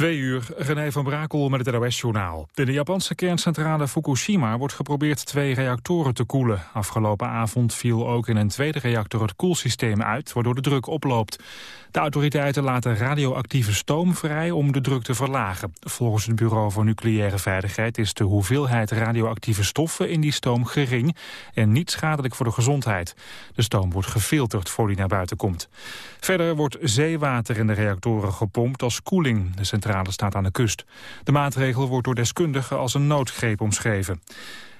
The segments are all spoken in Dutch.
Twee uur, René van Brakel met het NOS-journaal. In de Japanse kerncentrale Fukushima wordt geprobeerd twee reactoren te koelen. Afgelopen avond viel ook in een tweede reactor het koelsysteem uit... waardoor de druk oploopt. De autoriteiten laten radioactieve stoom vrij om de druk te verlagen. Volgens het Bureau voor Nucleaire Veiligheid... is de hoeveelheid radioactieve stoffen in die stoom gering... en niet schadelijk voor de gezondheid. De stoom wordt gefilterd voor die naar buiten komt. Verder wordt zeewater in de reactoren gepompt als koeling. De centrale staat aan de kust. De maatregel wordt door deskundigen als een noodgreep omschreven.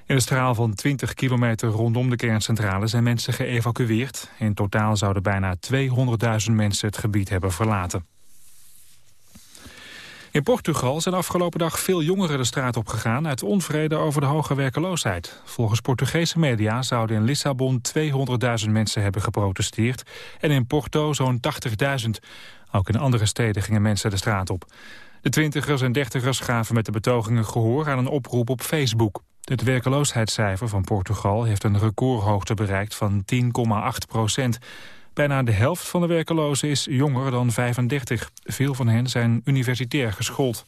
In een straal van 20 kilometer rondom de kerncentrale zijn mensen geëvacueerd. In totaal zouden bijna 200.000 mensen het gebied hebben verlaten. In Portugal zijn afgelopen dag veel jongeren de straat op gegaan... uit onvrede over de hoge werkeloosheid. Volgens Portugese media zouden in Lissabon 200.000 mensen hebben geprotesteerd... en in Porto zo'n 80.000. Ook in andere steden gingen mensen de straat op. De twintigers en dertigers gaven met de betogingen gehoor aan een oproep op Facebook. Het werkeloosheidscijfer van Portugal heeft een recordhoogte bereikt van 10,8 procent. Bijna de helft van de werkelozen is jonger dan 35. Veel van hen zijn universitair geschoold.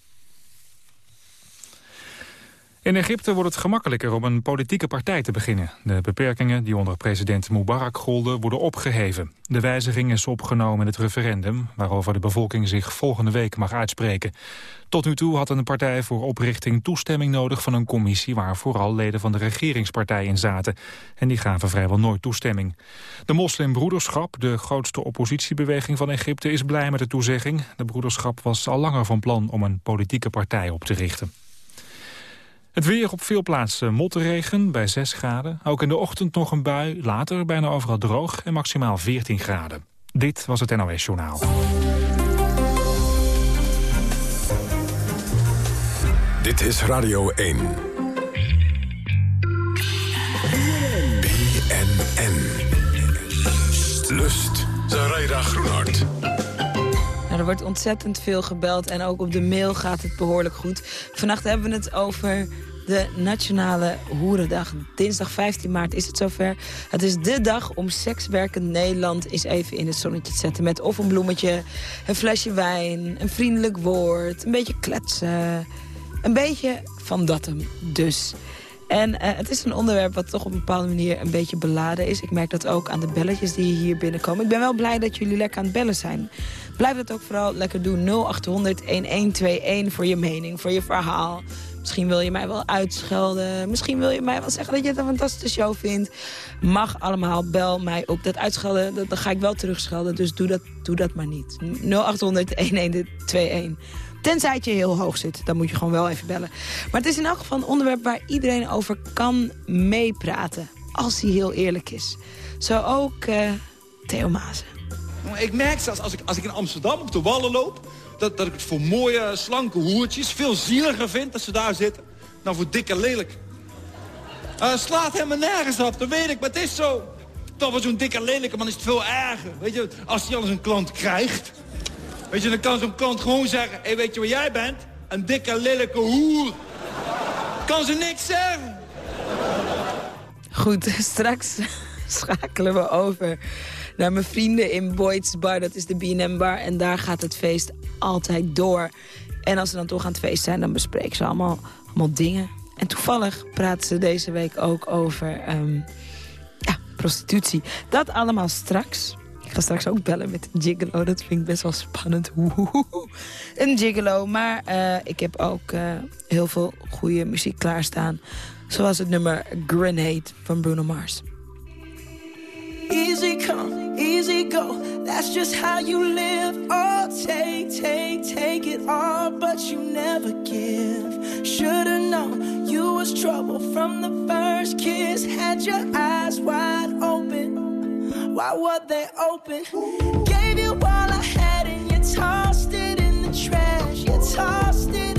In Egypte wordt het gemakkelijker om een politieke partij te beginnen. De beperkingen die onder president Mubarak golden worden opgeheven. De wijziging is opgenomen in het referendum... waarover de bevolking zich volgende week mag uitspreken. Tot nu toe had een partij voor oprichting toestemming nodig van een commissie... waar vooral leden van de regeringspartij in zaten. En die gaven vrijwel nooit toestemming. De moslimbroederschap, de grootste oppositiebeweging van Egypte... is blij met de toezegging. De broederschap was al langer van plan om een politieke partij op te richten. Het weer op veel plaatsen motregen bij 6 graden. Ook in de ochtend nog een bui, later bijna overal droog en maximaal 14 graden. Dit was het NOS Journaal. Dit is Radio 1. BNN. Lust. Zaraida Groenhart. Er wordt ontzettend veel gebeld en ook op de mail gaat het behoorlijk goed. Vannacht hebben we het over de Nationale Hoerendag. Dinsdag 15 maart is het zover. Het is de dag om sekswerkend Nederland eens even in het zonnetje te zetten. Met of een bloemetje, een flesje wijn, een vriendelijk woord, een beetje kletsen. Een beetje van dat hem dus. En uh, het is een onderwerp wat toch op een bepaalde manier een beetje beladen is. Ik merk dat ook aan de belletjes die hier binnenkomen. Ik ben wel blij dat jullie lekker aan het bellen zijn. Blijf dat ook vooral lekker doen. 0800-1121 voor je mening, voor je verhaal. Misschien wil je mij wel uitschelden. Misschien wil je mij wel zeggen dat je het een fantastische show vindt. Mag allemaal. Bel mij op. Dat uitschelden, dat, dan ga ik wel terugschelden. Dus doe dat, doe dat maar niet. 0800-1121. Tenzij het je heel hoog zit. Dan moet je gewoon wel even bellen. Maar het is in elk geval een onderwerp waar iedereen over kan meepraten. Als hij heel eerlijk is. Zo ook uh, Theo Mazen. Ik merk zelfs als ik, als ik in Amsterdam op de Wallen loop... Dat, dat ik het voor mooie, slanke hoertjes veel zieliger vind dat ze daar zitten... dan voor dikke lelijk. Uh, slaat helemaal nergens op, dat weet ik, maar het is zo. Toch wel zo'n dikke lelijke man is het veel erger. Weet je, als hij al eens een klant krijgt... Weet je, dan kan zo'n klant gewoon zeggen... Hé, hey, weet je wat jij bent? Een dikke, lelijke hoer. Kan ze niks zeggen. Goed, straks schakelen we over naar mijn vrienden in Boyd's Bar. Dat is de B&M Bar. En daar gaat het feest altijd door. En als ze dan toch aan het feest zijn, dan bespreken ze allemaal, allemaal dingen. En toevallig praten ze deze week ook over um, ja, prostitutie. Dat allemaal straks. Ik ga straks ook bellen met gigolo. Dat vind ik best wel spannend. Een gigolo. Maar uh, ik heb ook uh, heel veel goede muziek klaarstaan. Zoals het nummer Grenade van Bruno Mars. Easy come, easy go. That's just how you live. Oh, take, take, take it all, but you never give. Should've known you was trouble from the first kiss. Had your eyes wide open. Why were they open? Gave you all I had and you tossed it in the trash. You tossed it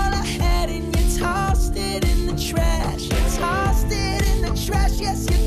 the trash, yes, you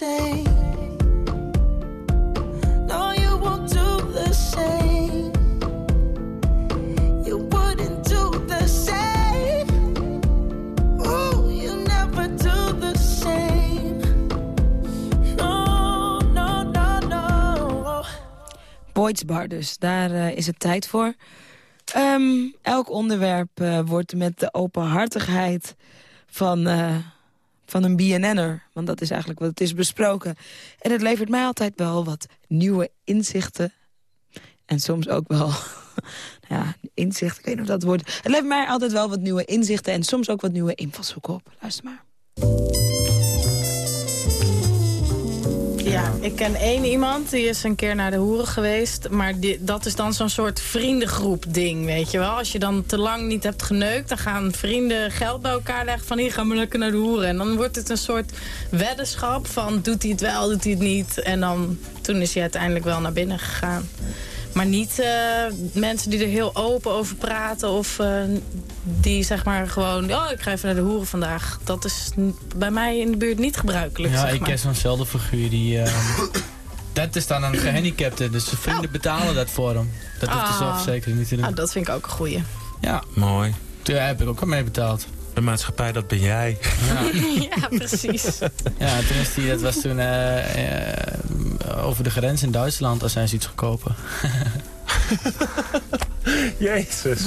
same. No, you won't do the same. You wouldn't do the same. Ooh, you never do the same. No, no, no, no. Boyd's Bar dus, daar eh, is het tijd voor. Ehm, elk onderwerp eh, wordt met de openhartigheid van, eh, van een BNN'er. Want dat is eigenlijk wat het is besproken. En het levert mij altijd wel wat nieuwe inzichten. En soms ook wel... ja, inzicht, ik weet niet of dat woord... Het levert mij altijd wel wat nieuwe inzichten... en soms ook wat nieuwe invalshoeken op. Luister maar. Ja, ik ken één iemand, die is een keer naar de hoeren geweest. Maar die, dat is dan zo'n soort vriendengroep ding, weet je wel. Als je dan te lang niet hebt geneukt, dan gaan vrienden geld bij elkaar leggen van... hier gaan we lekker naar de hoeren. En dan wordt het een soort weddenschap van doet hij het wel, doet hij het niet. En dan, toen is hij uiteindelijk wel naar binnen gegaan. Maar niet eh, mensen die er heel open over praten of eh, die zeg maar gewoon... oh, ik ga even naar de hoeren vandaag. Dat is bij mij in de buurt niet gebruikelijk, Ja, zeg ik maar. ken zo'nzelfde figuur die... eh, dat is dan een gehandicapte, dus zijn vrienden betalen dat voor hem. Dat hoeft de Ah. zelfverzekering niet te doen. Ah, dat vind ik ook een goeie. Ja, Mooi. daar heb ik ook al mee betaald. De maatschappij, dat ben jij. ja, precies. Ja, toen is die, dat was toen eh, eh, over de grens in Duitsland, als zijn ze iets goedkoper. Jezus.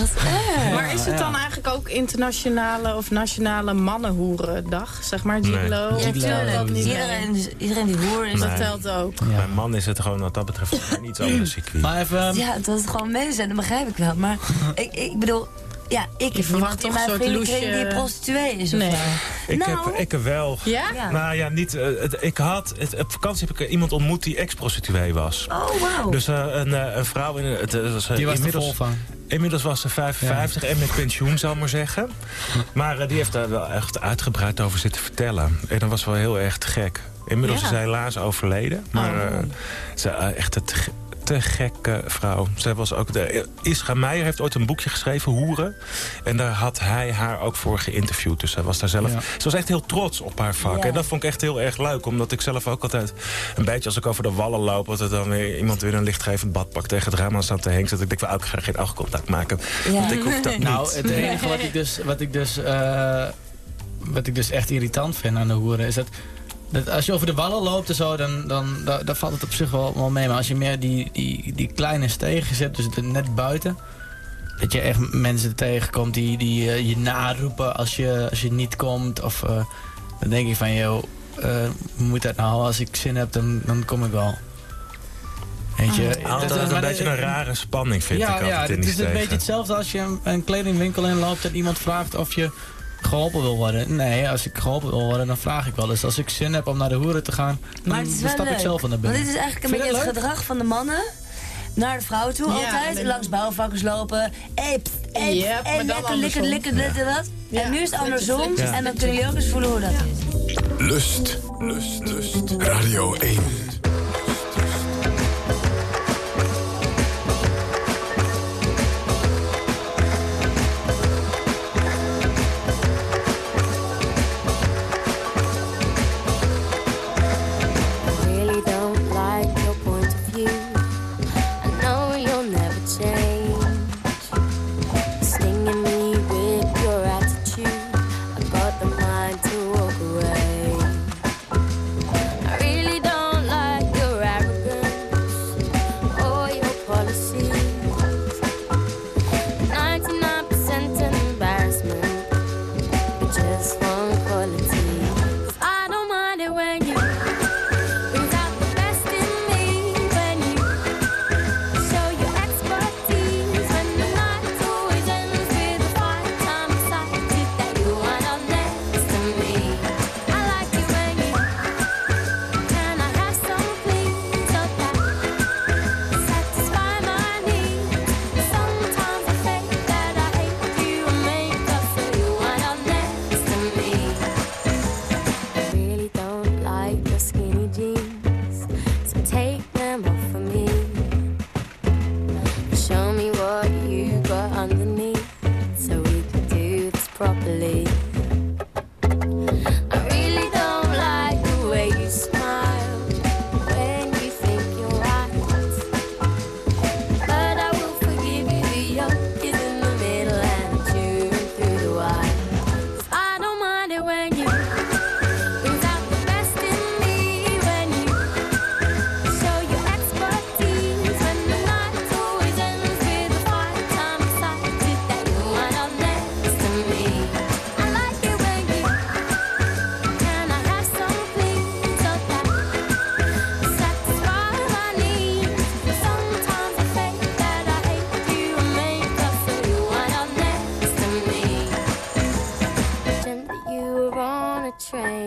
maar is het dan eigenlijk ook internationale of nationale mannenhoerendag? Zeg maar, Gigolo? Nee. Ja, Gigolo. niet? Iedereen, iedereen die hoer is. Nee. Dat telt ook. Ja. Mijn man is het gewoon wat dat betreft iets ander circuit. Maar even, Ja, dat het gewoon mensen zijn, dat begrijp ik wel. Maar ik, ik bedoel, ja, ik heb verwacht toch een soort loesje- die prostituee is of Nee. zo. ik, nou. heb, ik heb wel... Ja? Ja. Nou ja, niet, eh, het- ik had, het, op vakantie heb ik iemand ontmoet die ex-prostituee was. Oh, wauw. Dus eh, een, eh, een vrouw, in, het, het was, die was er inmiddels, vol van. inmiddels was ze 55 en met pensioen, zal ik maar zeggen. Maar die heeft daar wel echt uitgebreid over zitten vertellen. En dat was wel heel erg te gek. Inmiddels Ja. is zij helaas overleden. Maar Oh. eh, ze, eh, echt een te, ge- te gekke vrouw. Zij was ook de, Isra Meijer heeft ooit een boekje geschreven, Hoeren. En daar had hij haar ook voor geïnterviewd. Dus zij was daar zelf... Ja. Ze was echt heel trots op haar vak. Ja. En dat vond ik echt heel erg leuk. Omdat ik zelf ook altijd een beetje als ik over de wallen loop... dat er dan weer iemand weer een lichtgevend badpak tegen het raam aan staat te hengen. Dat ik denk, van, oh, ik ga geen oogcontact maken. Ja. Want ik hoef dat niet. Nou, het enige wat ik dus, wat ik dus, eh, wat ik dus echt irritant vind aan de hoeren is dat Dat, als je over de wallen loopt en zo, dan, dan, dan, dan valt het op zich wel, wel mee. Maar als je meer die, die, die kleine stegen zet, dus net buiten... Dat je echt mensen tegenkomt die, die eh, je naroepen als je, als je niet komt. Of eh, dan denk ik van, joh, eh, moet dat nou? Als ik zin heb, dan, dan kom ik wel. Weet je, Ah. Altijd een maar- beetje een rare spanning vind ja, ik altijd ja, in het is een beetje hetzelfde als je een, een kledingwinkel inloopt en iemand vraagt of je geholpen wil worden. Nee, als ik geholpen wil worden, dan vraag ik wel. Dus als ik zin heb om naar de hoeren te gaan, dan, Maar stap leuk. ik zelf naar Want binnen. dit is eigenlijk een je beetje het gedrag van de mannen naar de vrouwen toe Ja, altijd. Langs bouwvakkers lopen. Hey, pst, hey, Yep, hey, maar dan lekker, lekker, andersom. lekker, dit en dat. Ja, En nu is het andersom. En dan kunnen jullie ook eens voelen hoe dat is. Lust. Lust. Lust. Radio 1.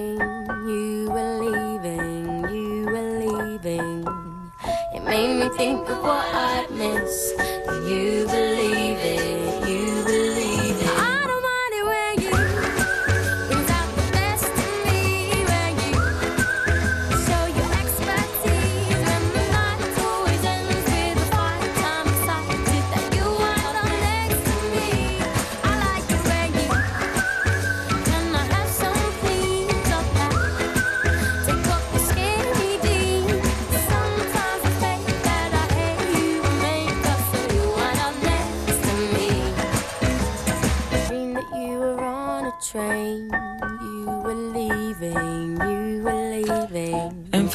Train, you were leaving, you were leaving. It made me think of what I'd miss. You believe?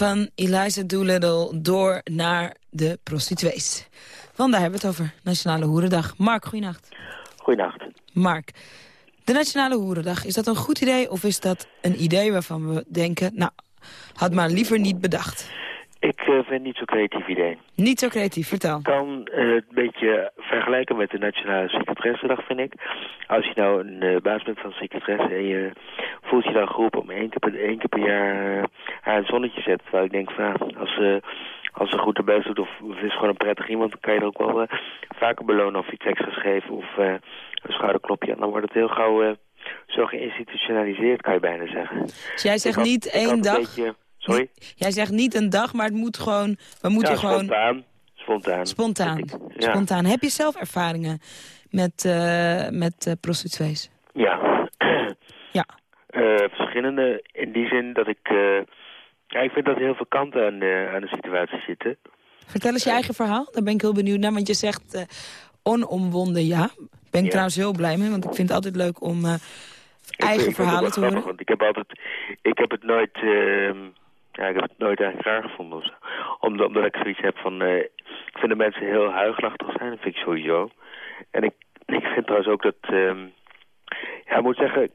Van Eliza Doolittle door naar de prostituees. Want daar hebben we het over. Nationale Hoerendag. Mark, goeienacht. Goeienacht. Mark, de Nationale Hoerendag, is dat een goed idee of is dat een idee waarvan we denken... nou, had maar liever niet bedacht. Ik eh, vind het niet zo'n creatief idee. Niet zo creatief, vertel. Ik kan eh, het een beetje vergelijken met de Nationale Secretaressendag, vind ik. Als je nou een eh, baas bent van secretaresse en je voelt je dan geroepen om één keer per, één keer per jaar eh, haar een zonnetje te zetten. Terwijl ik denk van, als ze als ze goed best doet of, of is gewoon een prettig iemand, dan kan je er ook wel eh, vaker belonen of iets extra's geven of eh, een schouderklopje. En dan wordt het heel gauw eh, zo geïnstitutionaliseerd, kan je bijna zeggen. Dus jij zegt niet één een dag... beetje- sorry? Jij zegt niet een dag, maar het moet gewoon... We moeten ja, gewoon... spontaan. Spontaan. Spontaan. Ja. Spontaan. Heb je zelf ervaringen met, eh, met eh, prostituees? Ja. Ja. Eh, verschillende in die zin dat ik... ja, ik vind dat er heel veel kanten aan de, aan de situatie zitten. Vertel eens je eigen verhaal. Daar ben ik heel benieuwd naar. Want je zegt onomwonden ja. Ben ik Ja. trouwens heel blij mee. Want ik vind het altijd leuk om eigen ik verhalen te horen? Want ik heb altijd, ik heb het nooit, ehm, ja, ik heb het nooit eigenlijk raar gevonden of zo. Omdat, omdat ik zoiets heb van, eh, ik vind dat mensen heel huigelachtig zijn, dat vind ik sowieso. En ik, ik vind trouwens ook dat, ehm, ja, ik moet zeggen,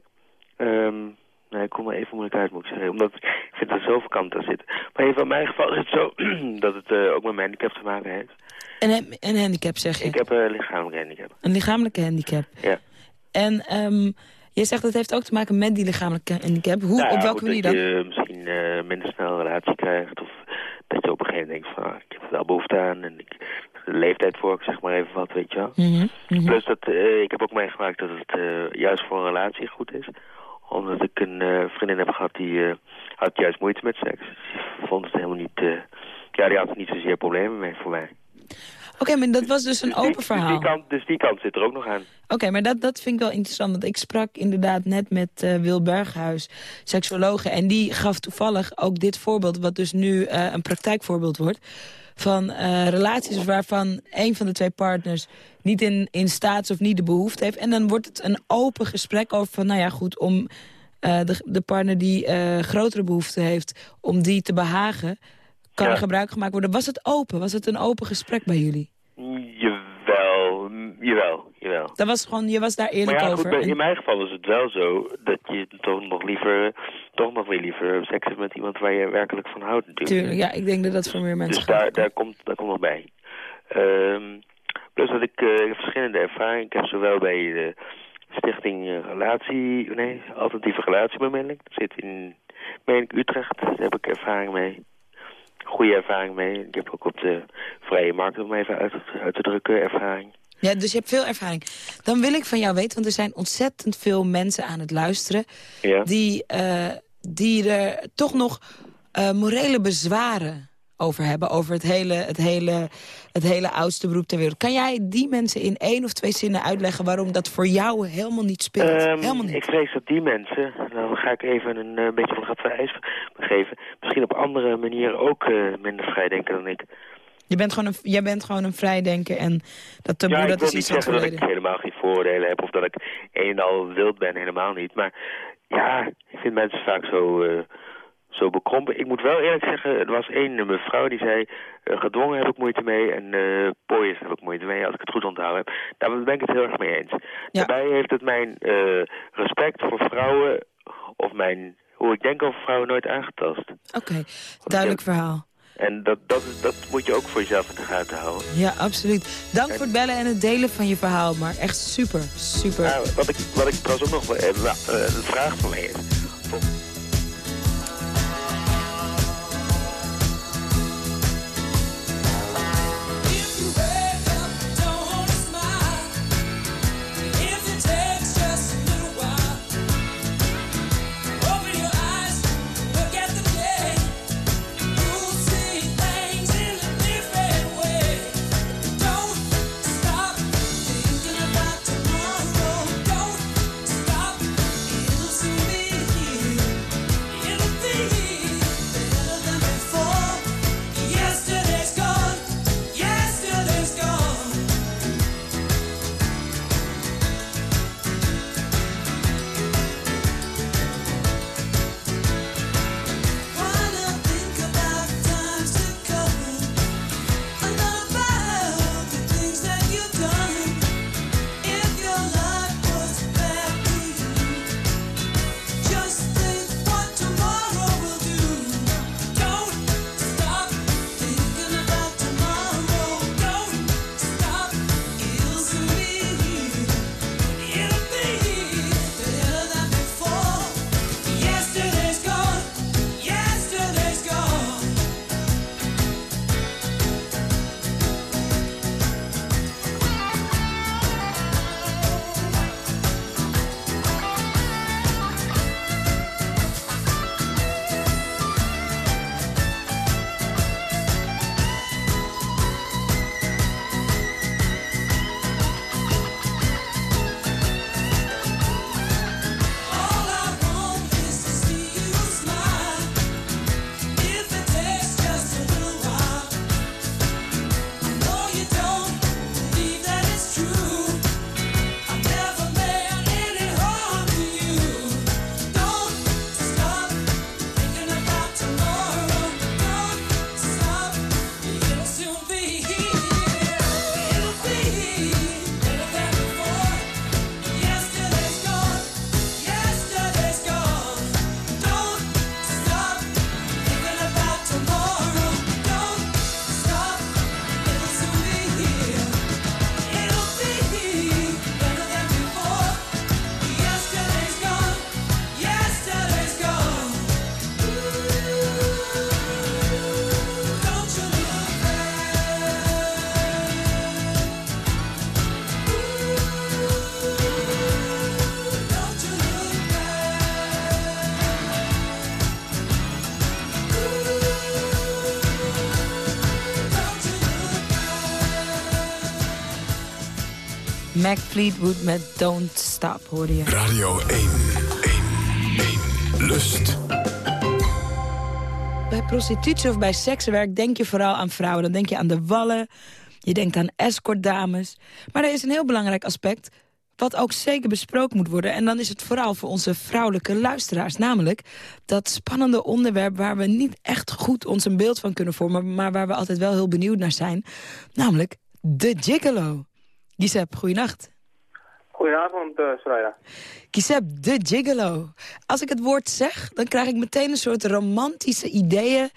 ehm, nee, ik kom maar even moeilijk uit, moet ik zeggen. Omdat ik vind dat er zoveel kanten aan zitten. Maar even in mijn geval is het zo dat het eh, ook met mijn handicap te maken heeft. Een, een handicap, zeg je? Ik heb een lichamelijke handicap. Een lichamelijke handicap. Ja. En ehm je zegt dat het heeft ook te maken met die lichamelijke handicap. Hoe, Nou op welke manier dat dan? je eh, minder snel een relatie krijgt. Of dat je op een gegeven moment denkt van, ah, ik heb er wel behoefte aan. En ik, de leeftijd voor, ik zeg maar even wat, weet je wel. Mhm, mhm. Plus dat, eh, ik heb ook meegemaakt dat het eh, juist voor een relatie goed is. Omdat ik een vriendin heb gehad die had juist moeite met seks. Vond het helemaal niet, ja die had er niet zozeer problemen mee voor mij. Oké, maar dat was dus een Die- open dus verhaal. die kant, dus die kant zit er ook nog aan. Oké, maar dat, dat vind ik wel interessant. Want ik sprak inderdaad net met eh, Wil Berghuis, seksologe. En die gaf toevallig ook dit voorbeeld, wat dus nu eh, een praktijkvoorbeeld wordt. Van eh, relaties waarvan een van de twee partners niet in, in staat is of niet de behoefte heeft. En dan wordt het een open gesprek over van, nou ja goed, om de, de partner die grotere behoefte heeft, om die te behagen, kan Ja. er gebruik gemaakt worden. Was het open? Was het een open gesprek bij jullie? Jawel, jawel, jawel. Dat was gewoon, je was daar eerlijk maar ja, over. Goed, en- in mijn geval is het wel zo dat je toch nog liever, toch nog weer liever seks hebt met iemand waar je werkelijk van houdt natuurlijk. Tuurlijk, ja, ik denk dat dat voor meer mensen Dus gaat. daar, daar, komt, daar komt nog bij. Ehm, plus dat ik, eh, verschillende ervaringen. Ik heb zowel bij de stichting Relatie, nee, Alternatieve Relatiebemiddeling. Dat zit in, meen ik, Utrecht. Daar heb ik ervaring mee. Goede ervaring mee. Ik heb ook op de vrije markt, om even uit, uit te drukken, ervaring. Ja, dus je hebt veel ervaring. Dan wil ik van jou weten, want er zijn ontzettend veel mensen aan het luisteren... Ja. die, eh, die er toch nog eh, morele bezwaren over hebben... over het hele, het, hele, het hele oudste beroep ter wereld. Kan jij die mensen in één of twee zinnen uitleggen... waarom dat voor jou helemaal niet speelt? Ehm, helemaal niet. Ik vrees dat die mensen, dan ga ik even een eh, beetje van gat van ijs begeven... misschien op andere manieren ook eh, minder vrij denken dan ik. Je bent gewoon een, jij bent gewoon een vrijdenker en dat taboe, ja, ik dat wil is niet iets van het zeggen dat ik helemaal geen vooroordelen heb of dat ik een en al wild ben, helemaal niet. Maar ja, ik vind mensen vaak zo, eh, zo bekrompen. Ik moet wel eerlijk zeggen, er was één mevrouw die zei... eh, gedwongen heb ik moeite mee en eh pooiers heb ik moeite mee, als ik het goed onthouden heb. Daar ben ik het heel erg mee eens. Daarbij heeft het mijn eh, respect voor vrouwen of mijn, hoe ik denk over vrouwen nooit aangetast. Oké, duidelijk verhaal. En dat, dat, dat moet je ook voor jezelf in de gaten houden. Ja, absoluut. Dank voor het bellen en het delen van je verhaal, maar echt super, super. Ja, wat, ik, wat ik trouwens ook nog wel, eh, eh, een vraag van mij is. Mac Fleetwood met Don't Stop, hoorde je. Radio 1, 1, 1, Lust. Bij prostitutie of bij sekswerk denk je vooral aan vrouwen. Dan denk je aan de wallen, je denkt aan escortdames. Maar er is een heel belangrijk aspect wat ook zeker besproken moet worden. En dan is het vooral voor onze vrouwelijke luisteraars. Namelijk dat spannende onderwerp waar we niet echt goed ons een beeld van kunnen vormen... maar waar we altijd wel heel benieuwd naar zijn. Namelijk de gigolo. Giuseppe, goeienacht. Goedenavond, uh, Soraya. De gigolo. Als ik het woord zeg, dan krijg ik meteen een soort romantische ideeën...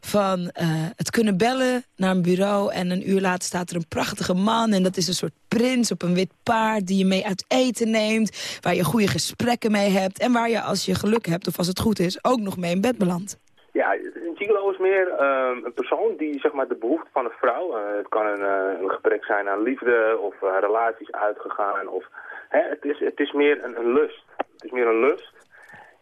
van eh, het kunnen bellen naar een bureau... en een uur later staat er een prachtige man... en dat is een soort prins op een wit paard die je mee uit eten neemt... waar je goede gesprekken mee hebt... en waar je, als je geluk hebt of als het goed is, ook nog mee in bed belandt. Ja, een gigolo is meer uh, een persoon die zeg maar, de behoefte van een vrouw... Uh, het kan een, uh, een gebrek zijn aan liefde of relaties uitgegaan... of Hè, het, is, het is meer een, een, lust. Het is meer een lust.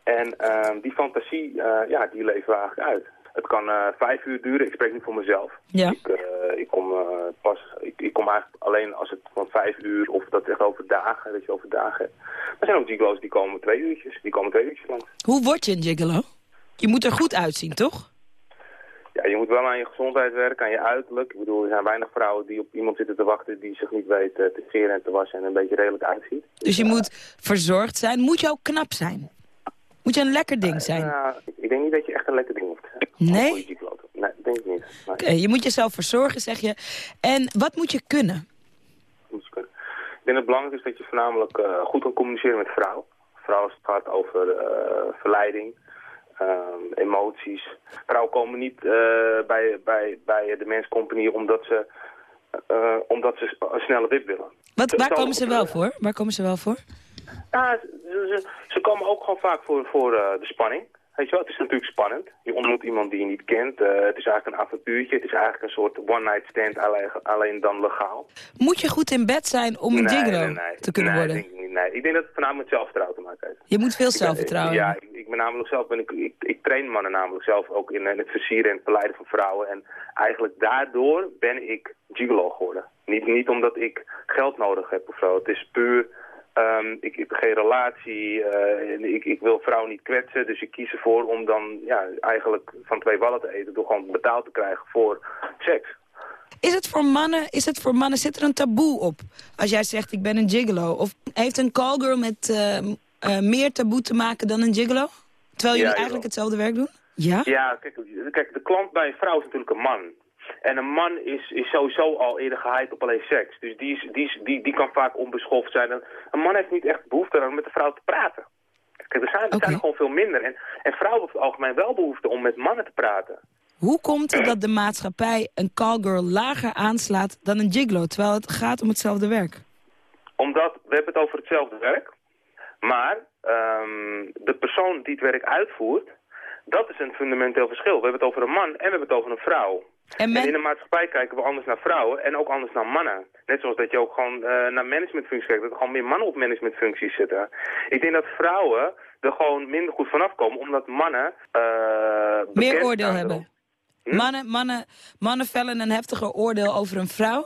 En uh, die fantasie, ja, die leven we eigenlijk uit. Het kan vijf uur duren. Ik spreek niet voor mezelf. Ja. Ik, ik, kom, pas, ik, ik, kom eigenlijk alleen als het van vijf uur of dat echt over dagen, dat je over dagen er zijn ook gigolo's die komen twee uurtjes. Die komen twee uurtjes lang. Hoe word je een gigolo? Je moet er goed uitzien, toch? Ja, je moet wel aan je gezondheid werken, aan je uiterlijk. Ik bedoel, er zijn weinig vrouwen die op iemand zitten te wachten die zich niet weet uh, te scheren en te wassen en een beetje redelijk uitziet. Dus je moet verzorgd zijn. Moet je ook knap zijn? Moet je een lekker ding zijn? Uh, ik denk niet dat je echt een lekker ding hoeft te zijn. Nee? Nee, denk ik niet. Nee. Okay, je moet jezelf verzorgen, zeg je. En wat moet je kunnen? Moet je kunnen. Ik denk dat het belangrijk is dat je voornamelijk uh, goed kan communiceren met vrouwen. Vrouwen als het gaat over uh, verleiding, emoties. Vrouwen komen niet uh, bij, bij, bij de menscompagnie omdat ze, uh, omdat ze een snelle wip willen. Wat, waar komen ze wel voor? Waar komen ze wel voor? Ze, ze, ze komen ook gewoon vaak voor, voor uh, de spanning. Weet je wel, het is natuurlijk spannend. Je ontmoet iemand die je niet kent. Uh, het is eigenlijk een avontuurtje. Het is eigenlijk een soort one-night stand, alleen, alleen dan legaal. Moet je goed in bed zijn om een nee, gigolo nee, nee. te kunnen nee, worden? Denk ik, niet, nee, ik denk dat het voornamelijk met zelfvertrouwen te maken heeft. Je moet veel zelfvertrouwen ik, Ja, ik, ik ben namelijk zelf, ben ik, ik, ik, train mannen namelijk zelf ook in, in het versieren en het verleiden van vrouwen. En eigenlijk daardoor ben ik gigolo geworden. Niet, niet omdat ik geld nodig heb of zo. Het is puur... Um, ik, ik heb geen relatie, uh, ik, ik wil vrouwen niet kwetsen, dus ik kies ervoor om dan ja, eigenlijk van twee wallen te eten door gewoon betaald te krijgen voor seks. Is het voor mannen, is het voor mannen, zit er een taboe op als jij zegt ik ben een gigolo? Of heeft een callgirl met uh, uh, meer taboe te maken dan een gigolo? Terwijl jullie ja, eigenlijk hetzelfde werk doen? Ja? Ja, kijk, kijk, de klant bij een vrouw is natuurlijk een man. En een man is, is sowieso al eerder geheid op alleen seks. Dus die, is, die, is, die, die kan vaak onbeschoft zijn. En een man heeft niet echt behoefte aan met de vrouw te praten. Kijk, er zijn, er zijn gewoon veel minder. En, en vrouwen hebben over het algemeen wel behoefte om met mannen te praten. Hoe komt het dat de maatschappij een callgirl lager aanslaat dan een gigolo, terwijl het gaat om hetzelfde werk? Omdat, we hebben het over hetzelfde werk. Maar um, de persoon die het werk uitvoert, is een fundamenteel verschil. We hebben het over een man en we hebben het over een vrouw. En, en in de maatschappij kijken we anders naar vrouwen en ook anders naar mannen. Net zoals dat je ook gewoon uh, naar managementfuncties kijkt, dat er gewoon meer mannen op managementfuncties zitten. Ik denk dat vrouwen er gewoon minder goed vanaf komen, omdat mannen... Uh, meer oordeel hebben. Hm? Mannen, mannen, mannen vellen een heftiger oordeel over een vrouw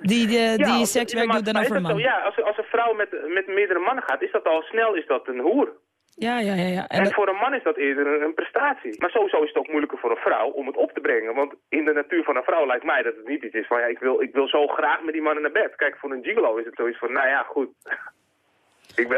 die, de, die ja, sekswerk doet dan over een man. Zo, ja, als, als een vrouw met, met meerdere mannen gaat, is dat al snel is dat een hoer. Ja, ja, ja. ja. En, en dat... voor een man is dat eerder een, prestatie. Maar sowieso is het ook moeilijker voor een vrouw om het op te brengen. Want in de natuur van een vrouw lijkt mij dat het niet iets is van... ja, ik wil, ik wil zo graag met die mannen naar bed. Kijk, voor een gigolo is het zoiets van, nou ja, goed...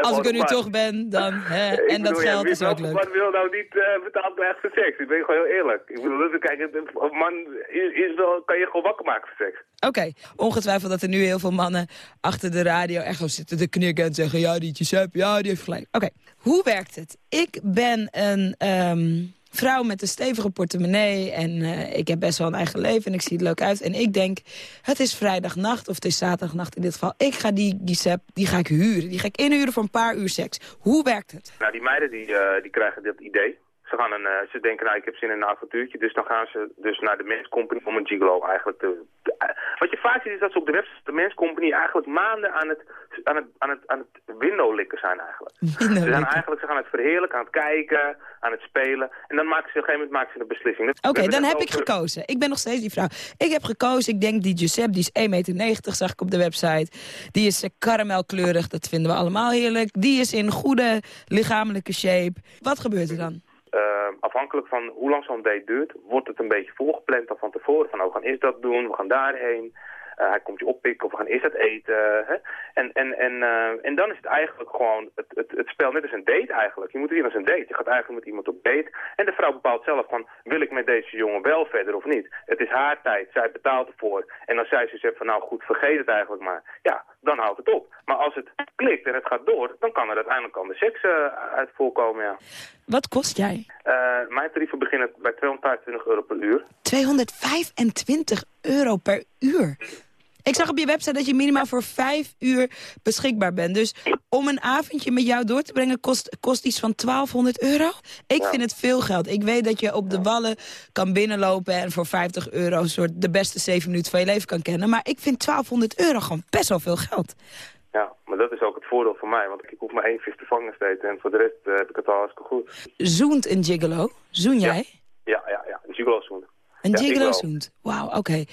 Als ik er nu toch ben, dan... Hè, en bedoel, dat geld is ook leuk. Man wil nou niet uh, betaald krijgen voor seks. Ik ben gewoon heel eerlijk. Ik bedoel, dus, kijk, een man is, is wel, kan je gewoon wakker maken voor seks. Oké, okay. ongetwijfeld dat er nu heel veel mannen achter de radio echt zo zitten te knikken en zeggen... ja, die Giuseppe, ja, die heeft gelijk. Oké, okay. hoe werkt het? Ik ben een um, vrouw met een stevige portemonnee en uh, ik heb best wel een eigen leven en ik zie er leuk uit. En ik denk, het is vrijdagnacht of het is zaterdagnacht in dit geval. Ik ga die Giuseppe, die ga ik huren. Die ga ik inhuren voor een paar uur seks. Hoe werkt het? Nou, die meiden die, uh, die krijgen dit idee Ze, gaan een, eh, ze denken, nou, ik heb zin in een avontuurtje. Dus dan gaan ze dus naar de Mens Company om een gigolo eigenlijk te... te- eh, wat je vaak ziet is dat ze op de website de Mens Company eigenlijk maanden aan het, aan het, aan het, aan het window likken zijn eigenlijk. Ze zijn eigenlijk, ze gaan het verheerlijken, aan het kijken, aan het spelen. En dan maken ze op een gegeven moment maken ze een beslissing. We Oké, dan heb ik gekozen. Ik ben nog steeds die vrouw. Ik heb gekozen, ik denk die Giuseppe, die is 1,90 meter, zag ik op de website. Die is eh, karamelkleurig, dat vinden we allemaal heerlijk. Die is in goede lichamelijke shape. Wat gebeurt er dan? Eh, afhankelijk van hoe lang zo'n date duurt, wordt het een beetje volgepland dan van tevoren. Van, oh, gaan eerst dat doen, we gaan daarheen. Eh, hij komt je oppikken of we gaan eerst dat eten. Hè? En, en, en, eh, en dan is het eigenlijk gewoon het, het, het spel net als een date eigenlijk. Je moet het zien als een date. Je gaat eigenlijk met iemand op date. En de vrouw bepaalt zelf van, wil ik met deze jongen wel verder of niet? Het is haar tijd, zij betaalt ervoor. En als zij ze zegt van, nou goed, vergeet het eigenlijk maar. Ja, dan houdt het op. Maar als het klikt en het gaat door, dan kan er uiteindelijk kan de seks eh, uit voorkomen, ja. Wat kost jij? Eh, mijn tarieven beginnen bij 225 euro per uur. 225 euro per uur. Ik zag op je website dat je minimaal voor vijf uur beschikbaar bent. Dus om een avondje met jou door te brengen kost, kost iets van 1200 euro. Ik vind het veel geld. Ik weet dat je op de wallen kan binnenlopen en voor 50 euro soort de beste zeven minuten van je leven kan kennen. Maar ik vind 1200 euro gewoon best wel veel geld. Ja, maar dat is ook het voordeel voor mij, want ik hoef maar één vis te vangen steeds en voor de rest eh, heb ik het al hartstikke goed. Zoent een gigolo? Zoen jij? Ja, ja, ja, een gigolo zoen. Een Ja, gigolo zoent. Wauw, oké.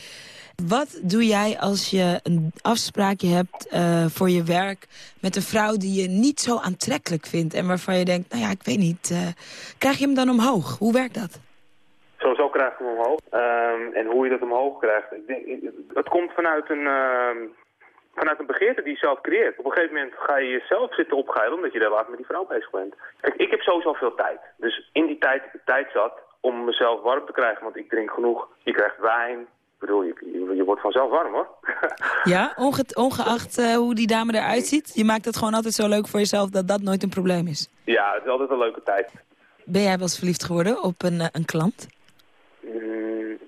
Wat doe jij als je een afspraakje hebt eh, voor je werk... met een vrouw die je niet zo aantrekkelijk vindt... en waarvan je denkt, nou ja, ik weet niet... eh, krijg je hem dan omhoog? Hoe werkt dat? Sowieso krijg je hem omhoog. Ehm, en hoe je dat omhoog krijgt, ik denk, komt vanuit een, ehm, vanuit een begeerte die je zelf creëert. Op een gegeven moment ga je jezelf zitten opgeilen omdat je daar laat met die vrouw bezig bent. Kijk, ik heb sowieso veel tijd. Dus in die tijd ik tijd zat om mezelf warm te krijgen, want ik drink genoeg. Je krijgt wijn. Ik bedoel, je, je, je wordt vanzelf warm hoor. Ja, onge ongeacht eh, hoe die dame eruit ziet... je maakt het gewoon altijd zo leuk voor jezelf dat dat nooit een probleem is. ja, het is altijd een leuke tijd. Ben jij wel eens verliefd geworden op een, eh, een klant? Mm,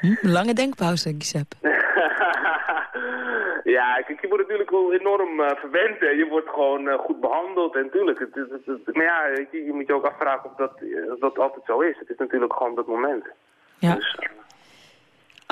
Hm? Lange denkpauze, Giuseppe. ja, kijk, je wordt natuurlijk wel enorm eh, verwend. Hè. Je wordt gewoon goed behandeld. En tuurlijk, het, het, maar ja, je, je moet je ook afvragen of dat, of dat altijd zo is. Het is natuurlijk gewoon dat moment. Ja. Dus,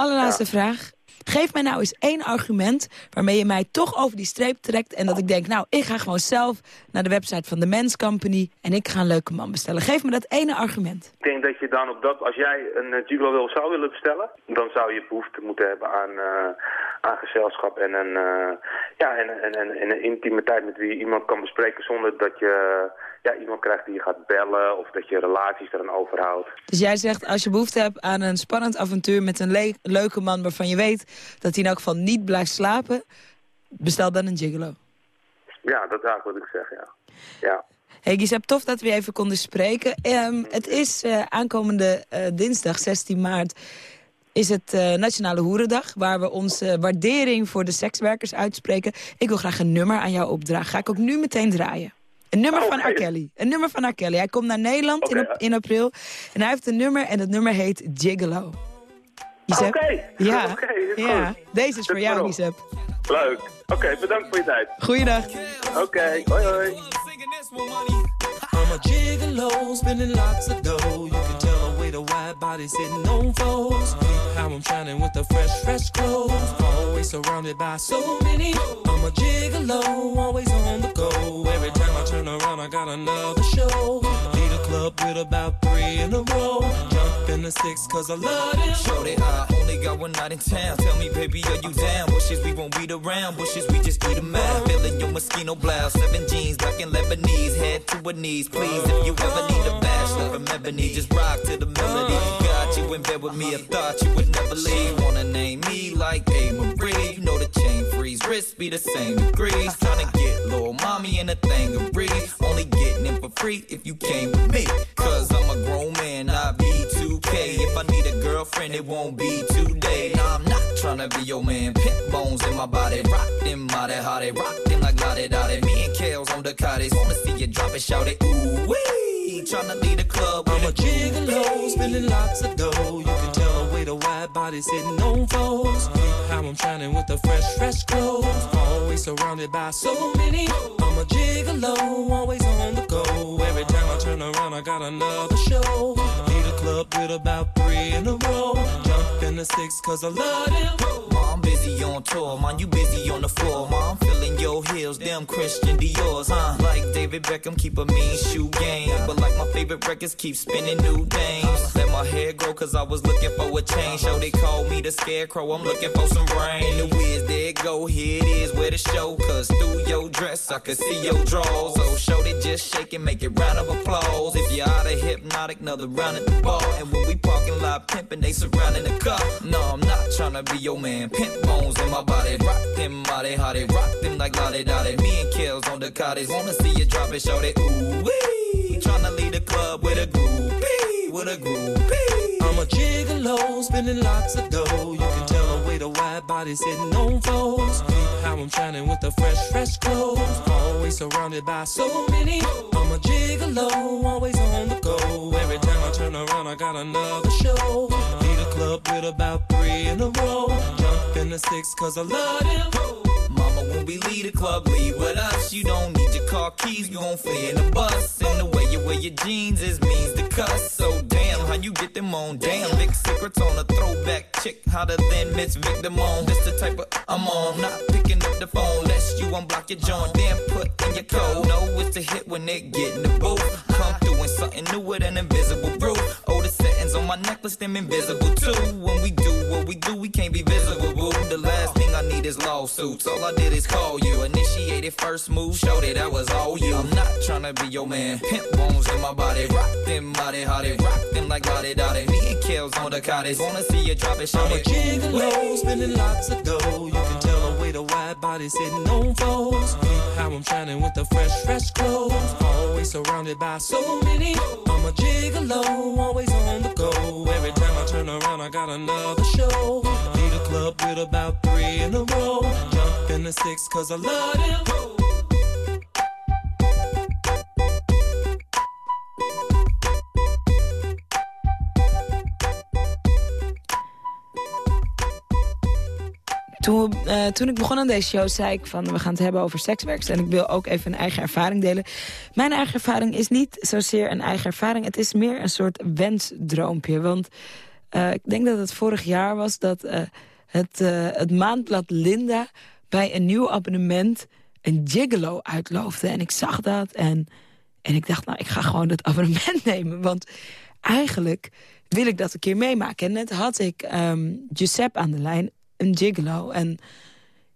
Allerlaatste vraag. Geef mij nou eens één argument waarmee je mij toch over die streep trekt... en dat ik denk, nou, ik ga gewoon zelf naar de website van de Mens Company... en ik ga een leuke man bestellen. Geef me dat ene argument. ik denk dat je dan op dat, als jij een uh, gigolo wil, zou willen bestellen, dan zou je behoefte moeten hebben aan, eh, aan gezelschap en een, eh, ja, en, en, en, en een intimiteit met wie je iemand kan bespreken zonder dat je ja, iemand krijgt die je gaat bellen of dat je relaties eraan overhoudt. Dus jij zegt, als je behoefte hebt aan een spannend avontuur... met een le- leuke man waarvan je weet dat hij in elk geval niet blijft slapen... bestel dan een gigolo. Ja, dat eigenlijk wat ik zeg, ja. Ja. Hey Gisep, tof dat we je even konden spreken. Ehm, het is eh, aankomende eh, dinsdag, 16 maart, is het eh, Nationale Hoerendag... waar we onze waardering voor de sekswerkers uitspreken. Ik wil graag een nummer aan jou opdragen. Ga ik ook nu meteen draaien. Een nummer van R. Kelly. Een nummer van R. Kelly. Hij komt naar Nederland in, in april. En hij heeft een nummer en het nummer heet Gigolo. Oké. Ja, Oké, dat is ja. goed. deze is voor Zet jou. Gisep. Leuk. Oké, bedankt voor je tijd. Goeiedag. Oké, hoi hoi. I'm a gigolo, spending lots of dough. You can tell the way the wide body's sitting on foes. How I'm shining with the fresh, fresh clothes. Always surrounded by so many. I'm a gigolo, always on the go. Every time I turn around, I got another show. Lead a club with about three in a row. Jump in the six, cause I love it. Shorty, I only got one night in town. Tell me, baby, are you down? Bushes, we won't beat around. Bushes, we just eat 'em out. Uh-huh. Feeling your mosquito blouse. Seven jeans, black and Lebanese. Head to her knees, please. If you ever need a bachelor from Ebony, just rock to the melody. Uh-huh. Got you in bed with me, I thought you would never leave. Wanna name me like A. Marie. You know the chain freeze, wrist be the same degrees. Uh-huh. Tryna get little mommy in a thing of breeze. Only getting in for free if you came with me. Cause I'm a grown man, I be 2K. If I need a girlfriend, it won't be today. Nah, I'm not tryna be your man. Pit bones in my body. Rock them, body, how they rock them like lottie dottie. Me and Kale's on the cottage. Wanna see you drop it, shout it. Ooh, wee. Tryna lead the club. I'm a gigolo, spending lots of dough. You can tell the way the wide body's sitting on foes. Uh-huh. How I'm shining with the fresh, fresh clothes. Always always surrounded by so many. I'm a gigolo, always on the go. Every time I turn around, I got another show. Uh-huh. Club with about three in a row. Jump in the six, cause I love them. Busy on tour, man. You busy on the floor, ma. I'm feeling your heels, them Christian Dior's, huh? Like David Beckham, keep a mean shoe game. But like my favorite records, keep spinning new dames. Let my hair grow, cause I was looking for a change. So they call me the scarecrow, I'm looking for some rain. The whiz, there it go, here it is, where the show. Cause through your dress, I can see your drawers. So show they just shake and make it round of applause. If you're out of hypnotic, another round at the bar. And when we parking lot pimping, they surrounding the car. No, I'm not trying to be your man. Pimp bones in my body, rock them body, how they rock them like lottie dottie. Me and Kills on the cottage, wanna see you drop it, show that ooh wee. Tryna lead the club with a groupie, with a groupie. I'm a gigolo, spending lots of dough. You can uh-huh. tell the way the wide body's sitting on foes. Uh-huh. How I'm shining with the fresh, fresh clothes. Uh-huh. Always surrounded by so many. I'm a gigolo, always on the go. Every time I turn around, I got another show. Lead a club with about three in a row. Jump in the six, cause I love them. Mama, when we leave the club, leave with us. You don't need your car keys, you gon' flee in the bus. And the way you wear your jeans is means to cuss. So damn, how you get them on? Damn, big secrets on a throwback chick, hotter than Miss Victim on. This the type of I'm on, not picking up the phone. Lest you unblock your joint, then put in your code. Know it's a hit when they get in the booth. Come through in something newer than invisible roof. Settings on my necklace, them invisible too. When we do what we do, we can't be visible. Boo. The last thing I need is lawsuits. All I did is call you. Initiated first move, showed it that was all you. I'm not tryna be your man. Pimp bones in my body, rock them body, how they rock them like lottie dottie. Me and Kills on the cottage, wanna see you drop it, show I'm a spending lots of dough. You can tell the way the wide body's sitting on foes. Uh-huh. Keep how I'm shining with the fresh, fresh clothes. Uh-huh. Always surrounded by so many. I'm a gigolo, always on the go. Every time I turn around, I got another show. Lead a club with about three in a row. Jump in the six, cause I love them. Toen, eh, toen ik begon aan deze show, zei ik van we gaan het hebben over sekswerkers. En ik wil ook even een eigen ervaring delen. Mijn eigen ervaring is niet zozeer een eigen ervaring. Het is meer een soort wensdroompje. Want eh, ik denk dat het vorig jaar was dat eh, het, het maandblad Linda... bij een nieuw abonnement een gigolo uitloofde. En ik zag dat en, en ik dacht, nou, ik ga gewoon dat abonnement nemen. Want eigenlijk wil ik dat een keer meemaken. En net had ik ehm, Giuseppe aan de lijn, een gigolo. En,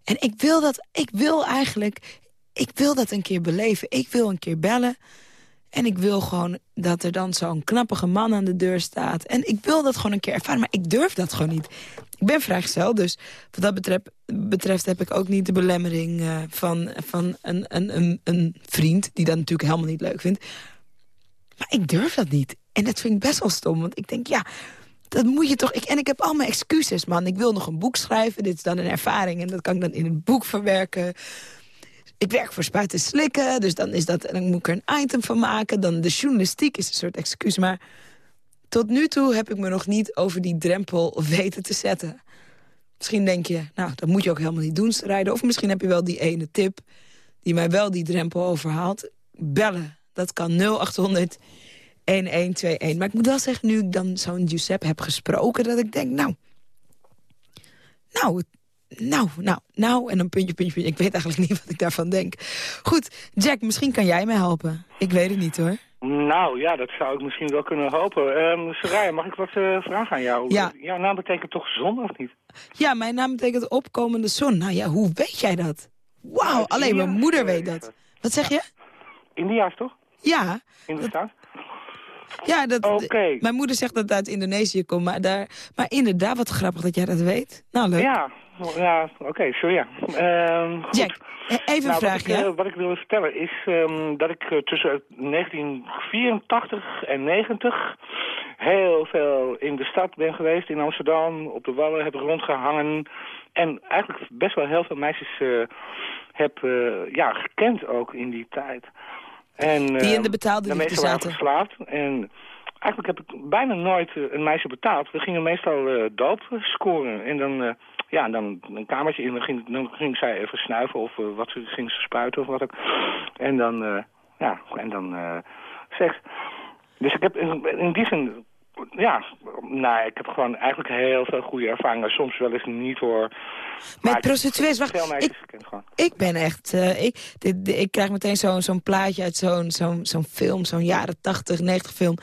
en ik wil dat, ik wil eigenlijk, ik wil dat een keer beleven. Ik wil een keer bellen. En ik wil gewoon dat er dan zo'n knappige man aan de deur staat. En ik wil dat gewoon een keer ervaren, maar ik durf dat gewoon niet. Ik ben vrijgezel, dus wat dat betreft, betreft heb ik ook niet de belemmering eh, van, van een, een, een, een vriend... die dat natuurlijk helemaal niet leuk vindt. Maar ik durf dat niet. En dat vind ik best wel stom, want ik denk, ja, dat moet je toch... Ik, en ik heb allemaal excuses, man. Ik wil nog een boek schrijven, dit is dan een ervaring... en dat kan ik dan in een boek verwerken. Ik werk voor Spuiten Slikken, dus dan, is dat, dan moet ik er een item van maken. Dan de journalistiek is een soort excuus, maar... tot nu toe heb ik me nog niet over die drempel weten te zetten. Misschien denk je, nou, dat moet je ook helemaal niet doen, strijden. Of misschien heb je wel die ene tip die mij wel die drempel overhaalt. Bellen, dat kan 0800 1121. Maar ik moet wel zeggen, nu ik dan zo'n Giuseppe heb gesproken... dat ik denk, nou, nou, nou, nou, nou... en een puntje, puntje, puntje. Ik weet eigenlijk niet wat ik daarvan denk. Goed, Jack, misschien kan jij me helpen. Ik weet het niet, hoor. Nou ja, dat zou ik misschien wel kunnen hopen. Um, Soraya, mag ik wat eh, vragen aan jou? Ja. Jouw naam betekent toch zon, of niet? Ja, mijn naam betekent opkomende zon. Nou ja, hoe weet jij dat? Wauw, alleen mijn moeder weet dat. Wat zeg je? India's, toch? Ja, Inderdaad. Ja dat, mijn moeder zegt dat het uit Indonesië komt. Maar, daar, maar inderdaad, wat grappig dat jij dat weet. Nou, leuk. Ja, ja oké, sorry. Ja. Ehm, goed. Jack, e- even nou, een wat vraag, ik, ja? eh, Wat ik wilde vertellen is ehm, dat ik eh, tussen 1984 en 90 heel veel in de stad ben geweest, in Amsterdam, op de Wallen, heb rondgehangen. En eigenlijk best wel heel veel meisjes eh, heb eh, ja, gekend ook in die tijd. En, Die in ehm, de betaalde de liefde waren zaten. verslaafd. En eigenlijk heb ik bijna nooit eh, een meisje betaald. We gingen meestal doop scoren. En dan eh, ja, dan een kamertje in. Dan ging, dan ging zij even snuiven of eh, wat ze ging ze spuiten of wat ook. En dan, eh, ja, en dan seks. Dus ik heb in, in die zin, ja, nou, ik heb gewoon eigenlijk heel veel goede ervaringen. Soms wel eens niet hoor. Maar Met ik prostituees, wacht, gewoon. Ik ben echt... eh, ik, dit, dit- ik krijg meteen zo'n zo'n plaatje uit zo'n zo'n zo'n film, zo'n jaren 80, 90 film.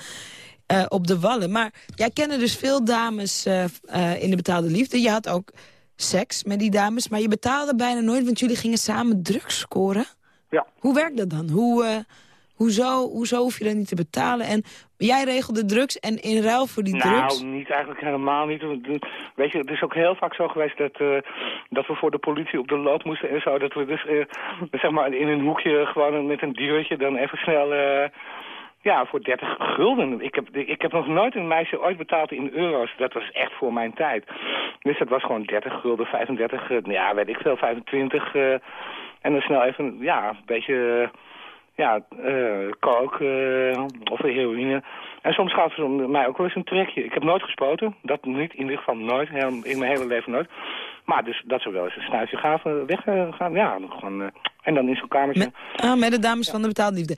eh, op de Wallen. Maar jij kende dus veel dames eh, in de betaalde liefde. Je had ook seks met die dames, maar je betaalde bijna nooit... want jullie gingen samen drugs scoren. Ja. Hoe werkt dat dan? Hoe, hoezo, hoezo hoef je dat niet te betalen? En jij regelde drugs en in ruil voor die nou, drugs... niet eigenlijk helemaal niet. Weet je, het is ook heel vaak zo geweest dat, eh, dat we voor de politie op de loop moesten en zo. Dat we dus eh, zeg maar in een hoekje gewoon met een duurtje dan even snel... eh, ja, voor 30 gulden. Ik heb, ik heb nog nooit een meisje ooit betaald in euro's. Dat was echt voor mijn tijd. Dus dat was gewoon 30 gulden, 35, eh, ja, weet ik veel, 25. eh, en dan snel even, ja, een beetje... ja, eh coke eh, of heroïne. En soms gaat het om mij ook wel eens een trekje. Ik heb nooit gespoten. Dat niet, in ieder geval nooit. In mijn hele leven nooit. Maar dus dat ze wel eens een snuifje gaven, weggaan. ja, gewoon, eh, en dan in zo'n kamertje. Ah, met de dames van de betaalde liefde.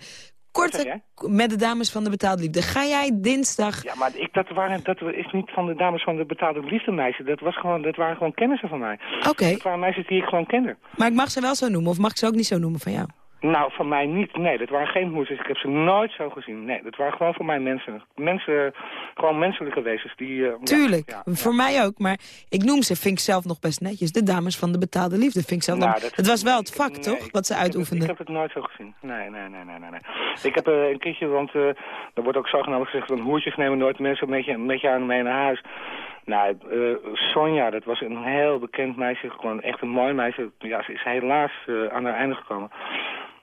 Korte, met de dames van de betaalde liefde. Ga jij dinsdag... Ja, maar ik, dat, waren, dat is niet van de dames van de betaalde liefde meisjes. Dat, was gewoon, dat waren gewoon kennissen van mij. Oké. Dat waren meisjes die ik gewoon kende. Maar ik mag ze wel zo noemen, of mag ik ze ook niet zo noemen van jou? Nou, van mij niet. Nee, dat waren geen moeders. Ik heb ze nooit zo gezien. Nee, dat waren gewoon voor mij mensen. Mensen, gewoon menselijke wezens. Die, eh, Tuurlijk, ja. voor mij ook. Maar ik noem ze, vind ik zelf nog best netjes, de dames van de betaalde liefde. Vind ik zelf Nou, dat- het was wel het vak, nee, toch, wat ze Ik heb, uitoefenden? het, ik heb het nooit zo gezien. Nee, nee, nee, nee, nee. nee. Ik heb eh, een keertje, want eh er wordt ook zogenaamd gezegd... van hoertjes nemen nooit mensen met je, met je aan mee naar huis. Nou, Sonja, dat was een heel bekend meisje. Gewoon echt een mooi meisje. Ja, ze is helaas aan haar einde gekomen.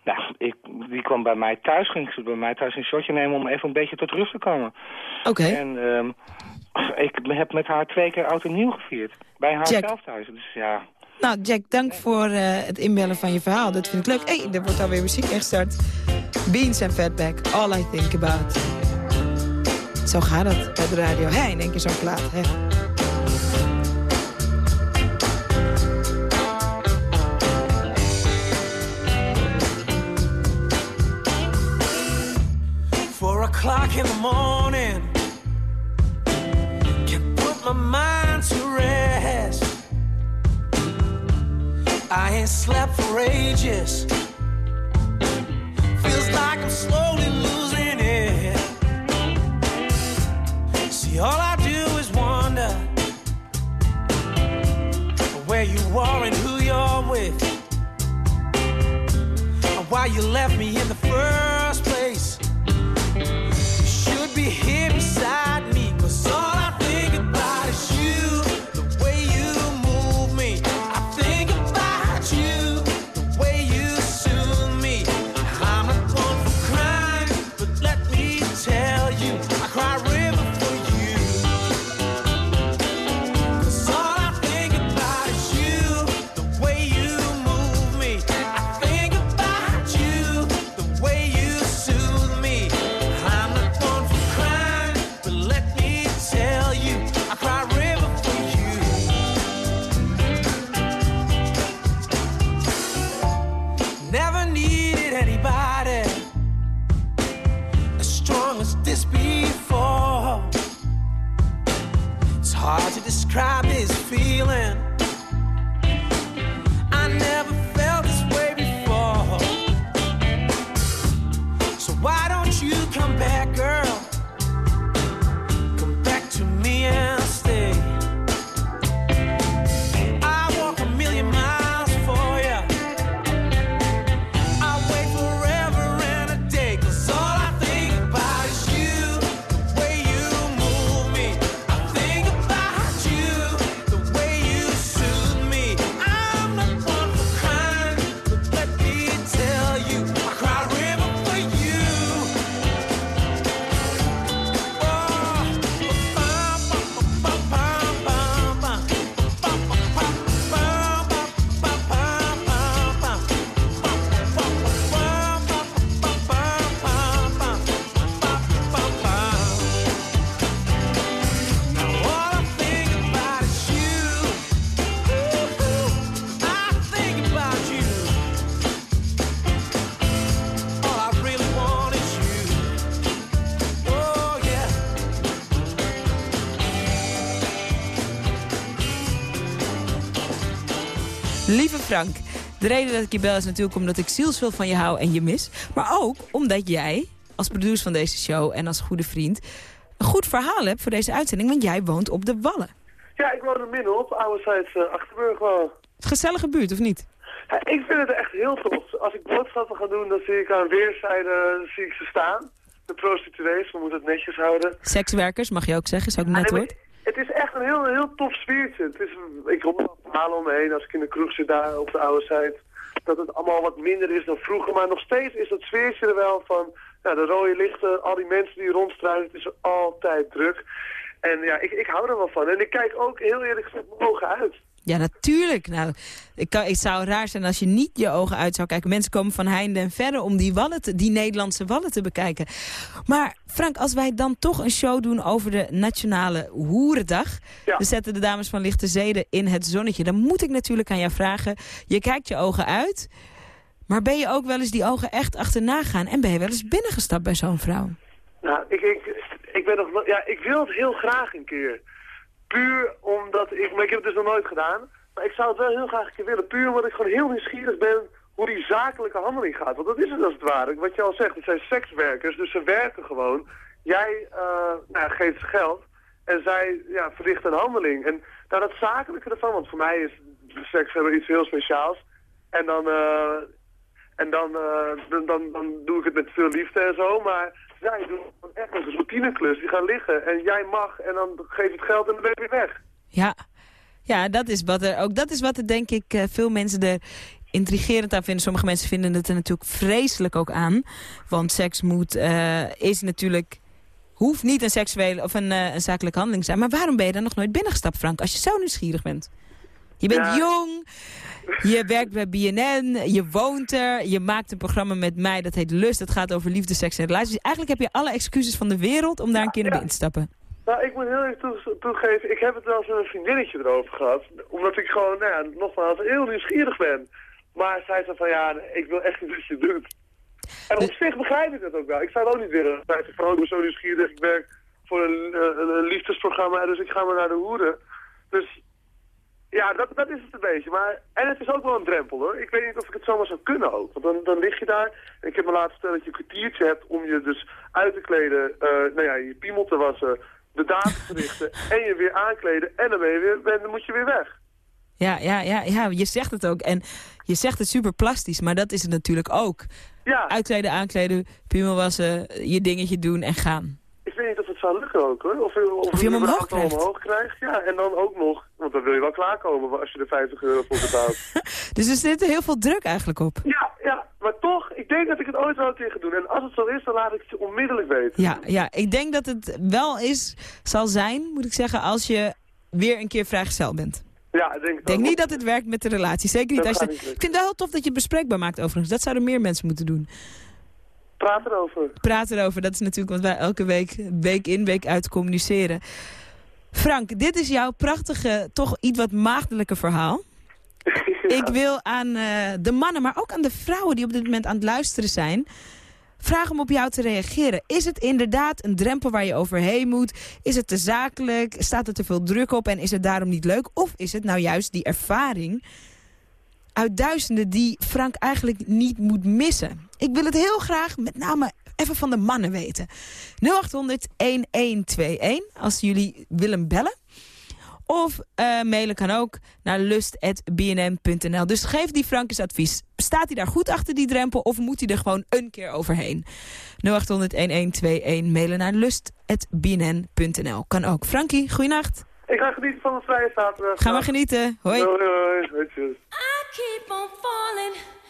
Nou, ik, die kwam bij mij thuis, ging ze bij mij thuis een shotje nemen om even een beetje tot rust te komen. Oké. En ehm, ik heb met haar twee keer oud en nieuw gevierd. Bij haar Jack. zelf thuis. Dus ja, Nou, Jack, dank voor eh, het inbellen van je verhaal. Dat vind ik leuk. Hé, hey, er wordt alweer muziek ingestart. Beans en Fatback, All I Think About. Zo gaat het bij de radio. Hé, in één keer zo'n plaat, hè. O'clock in the morning. Can't put my mind to rest. I ain't slept for ages. Feels like I'm slowly losing it. See, all I do is wonder where you are and who you're with. And why you left me in the first hard to describe this feeling. Frank, de reden dat ik je bel is natuurlijk omdat ik zielsveel van je hou en je mis. Maar ook omdat jij, als producer van deze show en als goede vriend... een goed verhaal hebt voor deze uitzending, want jij woont op de Wallen. Ja, ik woon er midden op, ouderzijds uh, Achterburg wel. Gezellige buurt, of niet? Ja, ik vind het echt heel tof. Als ik boodschappen ga doen, dan zie ik aan weerszijden zie ik ze staan. De prostituees, we moeten het netjes houden. Sekswerkers, mag je ook zeggen, zou ik net Ah, nee, hoort. maar Het is echt een heel, heel tof sfeertje. Het is, ik verhalen om als ik in de kroeg zit daar op de oude site. Dat het allemaal wat minder is dan vroeger. Maar nog steeds is dat sfeertje er wel van ja, de rode lichten, al die mensen die rondstruinen. Het is altijd druk. En ja, ik, ik hou er wel van. En ik kijk ook heel eerlijk gezegd mijn ogen uit. Ja, natuurlijk. Nou, ik kan, zou raar zijn als je niet je ogen uit zou kijken. Mensen komen van heinde en verre om die, wallen te, die Nederlandse wallen te bekijken. Maar Frank, als wij dan toch een show doen over de Nationale Hoerendag... we zetten de dames van Lichte Zeden in het zonnetje... dan moet ik natuurlijk aan jou vragen, je kijkt je ogen uit... maar ben je ook wel eens die ogen echt achterna gaan... en ben je wel eens binnengestapt bij zo'n vrouw? Nou, ik, ik, ik ben nog... Ja, ik wil het heel graag een keer. Puur omdat ik... Maar ik heb het dus nog nooit gedaan. Maar ik zou het wel heel graag een keer willen. Puur omdat ik gewoon heel nieuwsgierig ben hoe die zakelijke handeling gaat. Want dat is het als het ware. Wat je al zegt, het zijn sekswerkers. Dus ze werken gewoon. Jij eh, nou, geeft ze geld. En zij ja, verrichten een handeling. En nou, dat zakelijke ervan. Want voor mij is seks hebben iets heel speciaals. En dan... eh, en dan, eh, dan, dan, dan doe ik het met veel liefde en zo. Maar zij doen echt een routineklus. Die gaan liggen en jij mag en dan geef je het geld en dan ben je weer weg. Ja, ja dat, is wat er, ook dat is wat er denk ik eh, veel mensen er intrigerend aan vinden. Sommige mensen vinden het er natuurlijk vreselijk ook aan. Want seks moet, eh, is natuurlijk... Hoeft niet een seksuele of een, eh, een zakelijke handeling zijn. Maar waarom ben je daar nog nooit binnengestapt, Frank? Als je zo nieuwsgierig bent. Je bent Ja. jong, je werkt bij BNN, je woont er. Je maakt een programma met mij, dat heet Lust. Dat gaat over liefde, seks en relaties. Eigenlijk heb je alle excuses van de wereld om daar een keer naar binnen te stappen. Nou, ik moet heel toe- toegeven, ik heb het wel eens met een vriendinnetje erover gehad. Omdat ik gewoon, nou ja, nogmaals, heel nieuwsgierig ben. Maar zij zei van, ja, ik wil echt niet dat je het doet. En op zich begrijp ik dat ook wel. Ik zou het ook niet willen. Van, ik ben zo nieuwsgierig, ik werk voor een, eh, een, een liefdesprogramma, dus ik ga maar naar de hoeren. Dus ja, dat, dat is het een beetje. Maar, en het is ook wel een drempel hoor. Ik weet niet of ik het zomaar zou kunnen ook. Want dan, dan lig je daar. En ik heb me laten vertellen dat je een kwartiertje hebt om je dus uit te kleden. eh, nou ja, je piemel te wassen. De dagen te richten. en je weer aankleden. En dan, ben je weer, ben, dan moet je weer weg. Ja, ja, ja, ja, je zegt het ook. En je zegt het super plastisch, maar dat is het natuurlijk ook. Ja. Uitkleden, aankleden, piemel wassen, je dingetje doen en gaan. Ik weet niet of het zou lukken ook hoor. Of, of, Of je hem omhoog krijgt. omhoog krijgt. Ja, en dan ook nog. Want dan wil je wel klaarkomen als je er 50 euro voor betaalt. Dus er zit heel veel druk eigenlijk op. ja, ja. Maar toch, ik denk dat ik het ooit wel een keer ga doen. En als het zo is, dan laat ik het je onmiddellijk weten. Ja, ja, ik denk dat het wel is, zal zijn, moet ik zeggen, als je weer een keer vrijgezel bent. Ja, ik denk Ik denk niet dat het werkt met de relatie. Zeker niet Dat als je... niet. Ik vind het wel heel tof dat je het bespreekbaar maakt overigens. Dat zouden meer mensen moeten doen. Praat erover. Praat erover, dat is natuurlijk wat wij elke week, week in, week uit communiceren. Frank, dit is jouw prachtige, toch iets wat maagdelijke verhaal. Ik wil aan eh, de mannen, maar ook aan de vrouwen die op dit moment aan het luisteren zijn... vragen om op jou te reageren. Is het inderdaad een drempel waar je overheen moet? Is het te zakelijk? Staat er te veel druk op en is het daarom niet leuk? Of is het nou juist die ervaring uit duizenden die Frank eigenlijk niet moet missen? Ik wil het heel graag met name even van de mannen weten. 0800-1121 als jullie willen bellen. Of eh, mailen kan ook naar lust.bnm.nl. Dus geef die Frank eens advies. Staat hij daar goed achter die drempel of moet hij er gewoon een keer overheen? 0800-1121 mailen naar lust.bnn.nl. Kan ook. Frankie, goeienacht. Ik ga genieten van een vrije zaterdag. Ga maar genieten. Hoi. Hoi, hoi. hoi. tjus. keep on falling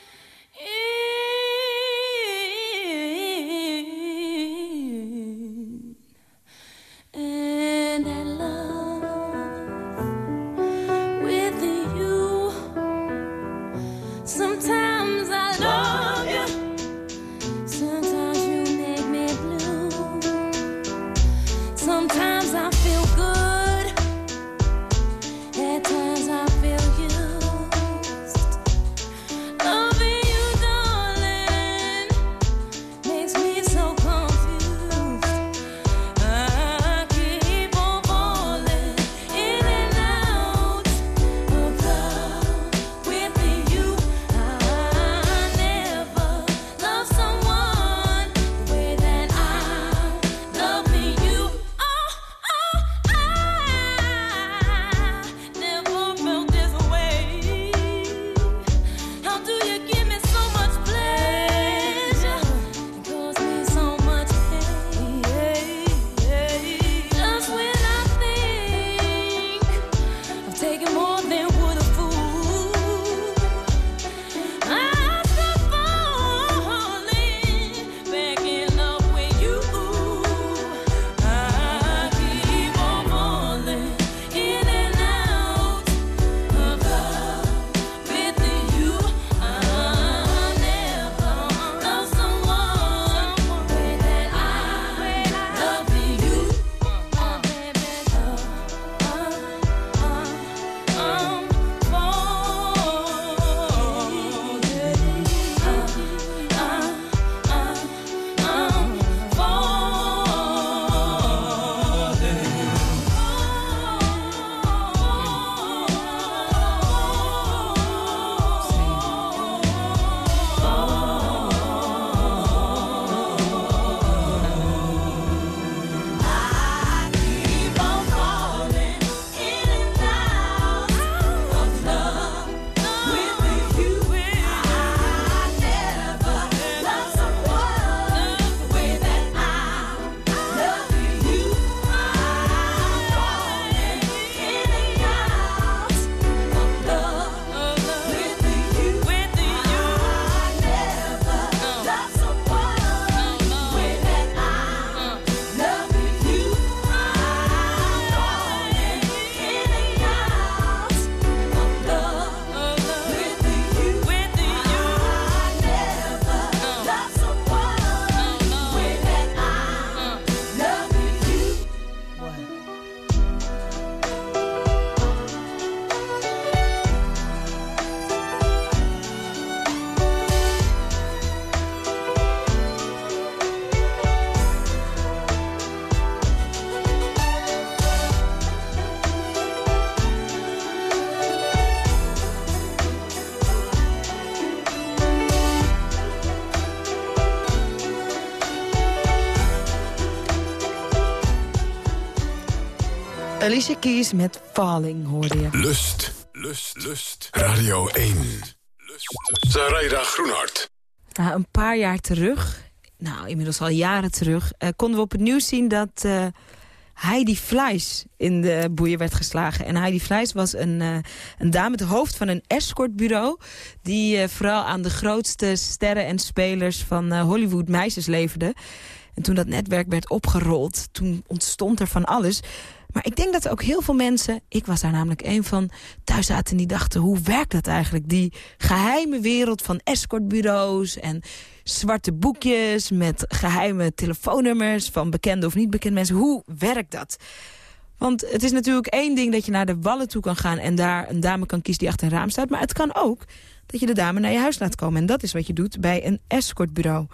Alicia Keys met Falling hoorde je. Lust, lust, lust. Radio 1. Lust. Zaraida Groenhart. Nou, een paar jaar terug, nou inmiddels al jaren terug... eh, konden we op het nieuws zien dat eh, Heidi Fleiss in de boeien werd geslagen. En Heidi Fleiss was een, eh, een dame, het hoofd van een escortbureau... die eh, vooral aan de grootste sterren en spelers van eh, Hollywood meisjes leverde. En toen dat netwerk werd opgerold, toen ontstond er van alles... Maar ik denk dat er ook heel veel mensen, ik was daar namelijk een van... thuis zaten en die dachten, hoe werkt dat eigenlijk? Die geheime wereld van escortbureaus en zwarte boekjes... met geheime telefoonnummers van bekende of niet bekende mensen. Hoe werkt dat? Want het is natuurlijk één ding dat je naar de wallen toe kan gaan... en daar een dame kan kiezen die achter een raam staat. Maar het kan ook dat je de dame naar je huis laat komen. En dat is wat je doet bij een escortbureau.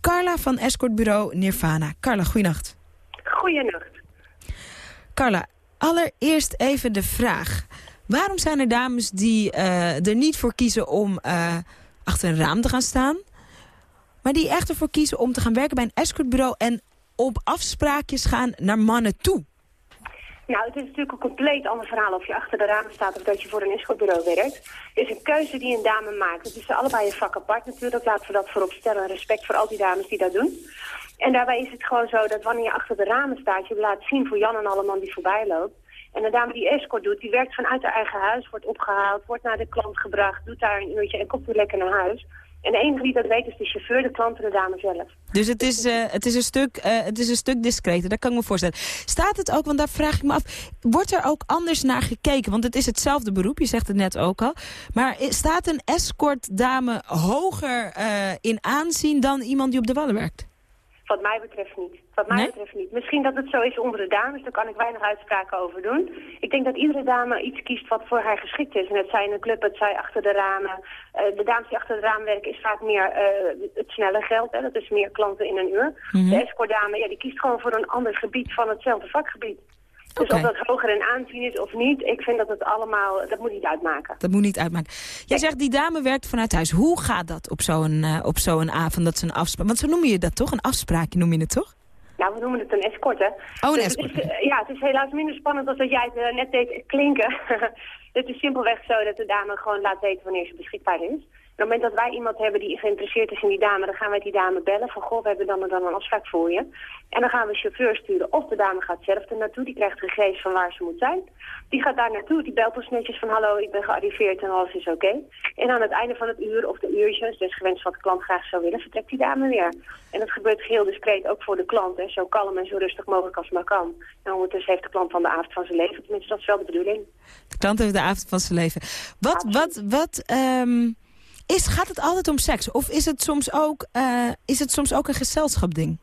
Carla van escortbureau Nirvana. Carla, goeienacht. Goeienacht. Carla, allereerst even de vraag. Waarom zijn er dames die eh, er niet voor kiezen om eh, achter een raam te gaan staan... maar die echt ervoor kiezen om te gaan werken bij een escortbureau... en op afspraakjes gaan naar mannen toe? Nou, het is natuurlijk een compleet ander verhaal of je achter de ramen staat of dat je voor een escortbureau werkt. Het is een keuze die een dame maakt. Het is allebei een vak apart natuurlijk, laten we dat voorop stellen. Respect voor al die dames die dat doen. En daarbij is het gewoon zo dat wanneer je achter de ramen staat, je laat zien voor Jan en alle man die voorbij loopt. En de dame die escort doet, die werkt vanuit haar eigen huis, wordt opgehaald, wordt naar de klant gebracht, doet daar een uurtje en komt weer lekker naar huis. En de enige die dat weet is de chauffeur, de klant en de dame zelf. Dus het is, eh, het is, een, stuk, eh, het is een stuk discreter, dat kan ik me voorstellen. Staat het ook, want daar vraag ik me af, wordt er ook anders naar gekeken? Want het is hetzelfde beroep, je zegt het net ook al. Maar staat een escortdame hoger eh, in aanzien dan iemand die op de wallen werkt? Wat mij betreft niet. Wat mij Nee? betreft niet. Misschien dat het zo is onder de dames, daar kan ik weinig uitspraken over doen. Ik denk dat iedere dame iets kiest wat voor haar geschikt is. En het zij in een club, het zij achter de ramen. Eh, de dames die achter de ramen werken is vaak meer eh, het snelle geld. Hè. Dat is meer klanten in een uur. Mhm. De escortdame, ja, die kiest gewoon voor een ander gebied van hetzelfde vakgebied. Dus of dat hoger in aanzien is of niet, ik vind dat het allemaal, dat moet niet uitmaken. Dat moet niet uitmaken. Jij zegt die dame werkt vanuit huis. Hoe gaat dat op zo'n eh, op zo'n avond? Dat ze een afspraak. Want zo noem je dat toch? Een afspraakje noem je het toch? Nou, we noemen het een escort, hè? Oh, een Dus escort. Het is, eh, ja, het is helaas minder spannend dan dat jij het eh, net deed klinken. het is simpelweg zo dat de dame gewoon laat weten wanneer ze beschikbaar is. Op het moment dat wij iemand hebben die geïnteresseerd is in die dame, dan gaan wij die dame bellen van goh, we hebben dan dan een afspraak voor je. En dan gaan we een chauffeur sturen of de dame gaat zelf er naartoe, die krijgt gegevens van waar ze moet zijn. Die gaat daar naartoe, die belt ons netjes van hallo, ik ben gearriveerd en alles is oké. En aan het einde van het uur of de uurtjes, dus gewenst wat de klant graag zou willen, vertrekt die dame weer. En dat gebeurt heel discreet ook voor de klant, hè, zo kalm en zo rustig mogelijk als maar kan. En ondertussen heeft de klant van de avond van zijn leven, tenminste dat is wel de bedoeling. De klant heeft de avond van zijn leven. Wat, wat, wat, ehm, is, gaat het altijd om seks? Of is het soms ook, eh, is het soms ook een gezelschapding?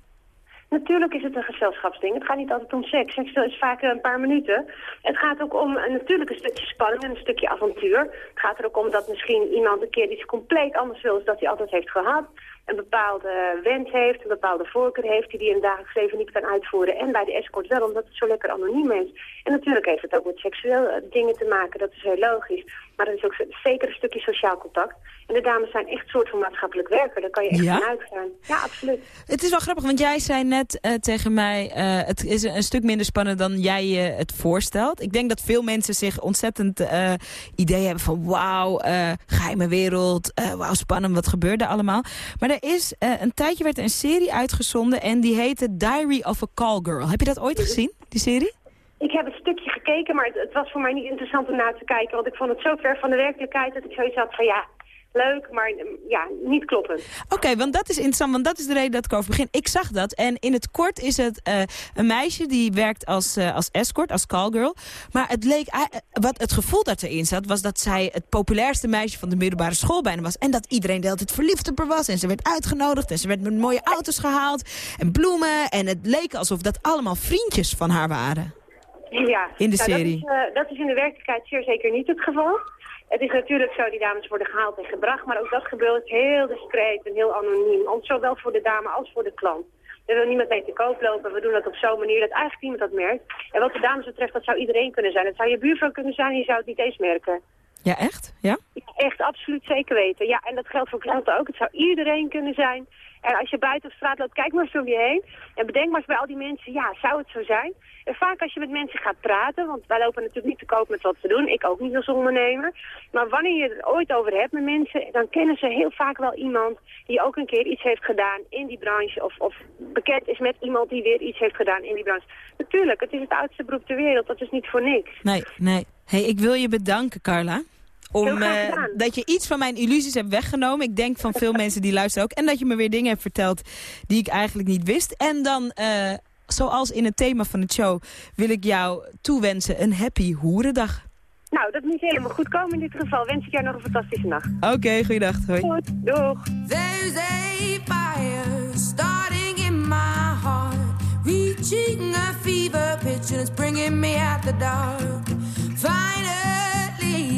Natuurlijk is het een gezelschapsding. Het gaat niet altijd om seks. Seks is vaak een paar minuten. Het gaat ook om natuurlijk een stukje spanning en een stukje avontuur. Het gaat er ook om dat misschien iemand een keer iets compleet anders wil... dan dat hij altijd heeft gehad. Een bepaalde wens heeft, een bepaalde voorkeur heeft... die hij in het dagelijks leven niet kan uitvoeren. En bij de escort wel, omdat het zo lekker anoniem is. En natuurlijk heeft het ook met seksueel eh, dingen te maken. Dat is heel logisch. Maar er is ook zeker een stukje sociaal contact. En de dames zijn echt een soort van maatschappelijk werker. Daar kan je echt Ja? van uitgaan. Ja, absoluut. Het is wel grappig, want jij zei net eh, tegen mij... eh, het is een, stuk minder spannend dan jij je het voorstelt. Ik denk dat veel mensen zich ontzettend eh idee hebben van... wauw, eh, geheime wereld, wauw, spannend, wat gebeurde allemaal. Maar er is eh, een tijdje werd er een serie uitgezonden... en die heette Diary of a Call Girl. Heb je dat ooit gezien, die serie? Ik heb een stukje gekeken, maar het, het was voor mij niet interessant om naar te kijken. Want ik vond het zo ver van de werkelijkheid dat ik zoiets had van ja, leuk, maar mm, ja, niet kloppend. Oké, want dat is interessant, want dat is de reden dat ik over begin. Ik zag dat en in het kort is het eh, een meisje die werkt als, eh, als escort, als callgirl. Maar het leek, eh, wat het gevoel dat erin zat, was dat zij het populairste meisje van de middelbare school bijna was. En dat iedereen de hele tijd verliefd op haar was. En ze werd uitgenodigd en ze werd met mooie auto's gehaald en bloemen. En het leek alsof dat allemaal vriendjes van haar waren. Ja, In de nou, serie. Dat is, dat is in de werkelijkheid zeer zeker niet het geval. Het is natuurlijk zo, die dames worden gehaald en gebracht, maar ook dat gebeurt heel discreet en heel anoniem. Om, zowel voor de dame als voor de klant. Er wil niemand mee te koop lopen. We doen dat op zo'n manier dat eigenlijk niemand dat merkt. En wat de dames betreft, dat zou iedereen kunnen zijn. Het zou je buurvrouw kunnen zijn je zou het niet eens merken. Ja, echt? Ja, echt, absoluut zeker weten. Ja, en dat geldt voor klanten ook. Het zou iedereen kunnen zijn. En als je buiten op straat loopt, kijk maar eens om je heen. En bedenk maar eens bij al die mensen, ja, zou het zo zijn? En vaak als je met mensen gaat praten, want wij lopen natuurlijk niet te koop met wat ze doen. Ik ook niet als ondernemer. Maar wanneer je het ooit over hebt met mensen, dan kennen ze heel vaak wel iemand die ook een keer iets heeft gedaan in die branche. Of, of bekend is met iemand die weer iets heeft gedaan in die branche. Natuurlijk, het is het oudste beroep ter wereld. Dat is niet voor niks. Nee, nee. hey, ik wil je bedanken, Carla. Om, eh, dat je iets van mijn illusies hebt weggenomen. Ik denk van veel mensen die luisteren ook. En dat je me weer dingen hebt verteld die ik eigenlijk niet wist. En dan, eh, zoals in het thema van de show, wil ik jou toewensen een happy hoerendag. Nou, dat moet helemaal goed komen in dit geval. Wens ik jou nog een fantastische nacht. Oké, goeiedag. Hoi. Goed, doeg. There's a fire starting in my heart, reaching a fever pitch, and it's bringing me out the dark. Finally,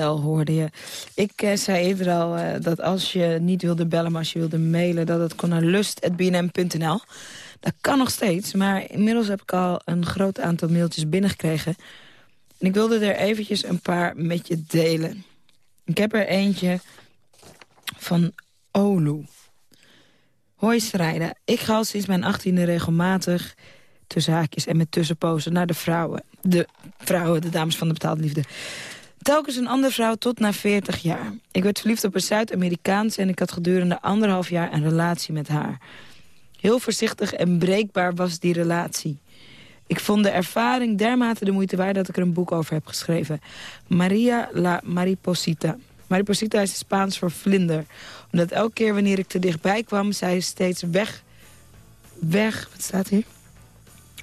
Hoorde je. Ik eh, zei eerder al eh, dat als je niet wilde bellen, maar als je wilde mailen... dat het kon naar lust.bnm.nl. Dat kan nog steeds, maar inmiddels heb ik al een groot aantal mailtjes binnengekregen. En ik wilde er eventjes een paar met je delen. Ik heb er eentje van Olu. Hoi Strijden, ik ga al sinds mijn achttiende regelmatig tussen haakjes en met tussenpozen naar de vrouwen. De vrouwen, de dames van de betaalde liefde. Telkens een andere vrouw tot na 40 jaar. Ik werd verliefd op een Zuid-Amerikaanse en ik had gedurende anderhalf jaar een relatie met haar. Heel voorzichtig en breekbaar was die relatie. Ik vond de ervaring dermate de moeite waard dat ik er een boek over heb geschreven. Maria la Mariposita. Mariposita is Spaans voor vlinder. Omdat elke keer wanneer ik te dichtbij kwam, zij steeds weg... Weg, wat staat hier?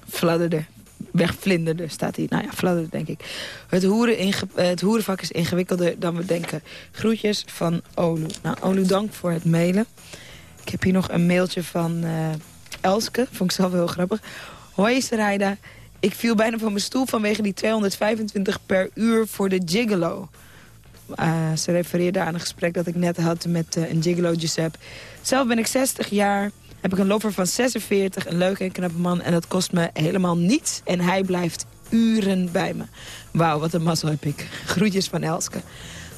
Fladderde. Wegvlinderde staat hier. Nou ja, fladderde denk ik. Het, hoeren eh, het hoerenvak is ingewikkelder dan we denken. Groetjes van Olu. Nou, Olu, dank voor het mailen. Ik heb hier nog een mailtje van eh, Elske. Vond ik zelf heel grappig. Hoi Sarayda. Ik viel bijna van mijn stoel vanwege die 225 per uur voor de gigolo. Eh, ze refereerde aan een gesprek dat ik net had met een gigolo Giuseppe. Zelf ben ik 60 jaar, heb ik een lover van 46, een leuke en knappe man... en dat kost me helemaal niets en hij blijft uren bij me. Wauw, wat een mazzel heb ik. Groetjes van Elske.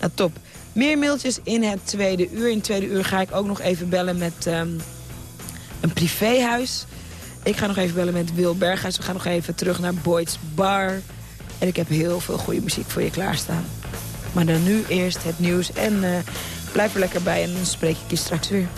Nou, top. Meer mailtjes in het tweede uur. In het tweede uur ga ik ook nog even bellen met ehm, een privéhuis. Ik ga nog even bellen met Wil Berghuis. We gaan nog even terug naar Boyd's Bar. En ik heb heel veel goede muziek voor je klaarstaan. Maar dan nu eerst het nieuws. En eh, blijf er lekker bij en dan spreek ik je straks weer.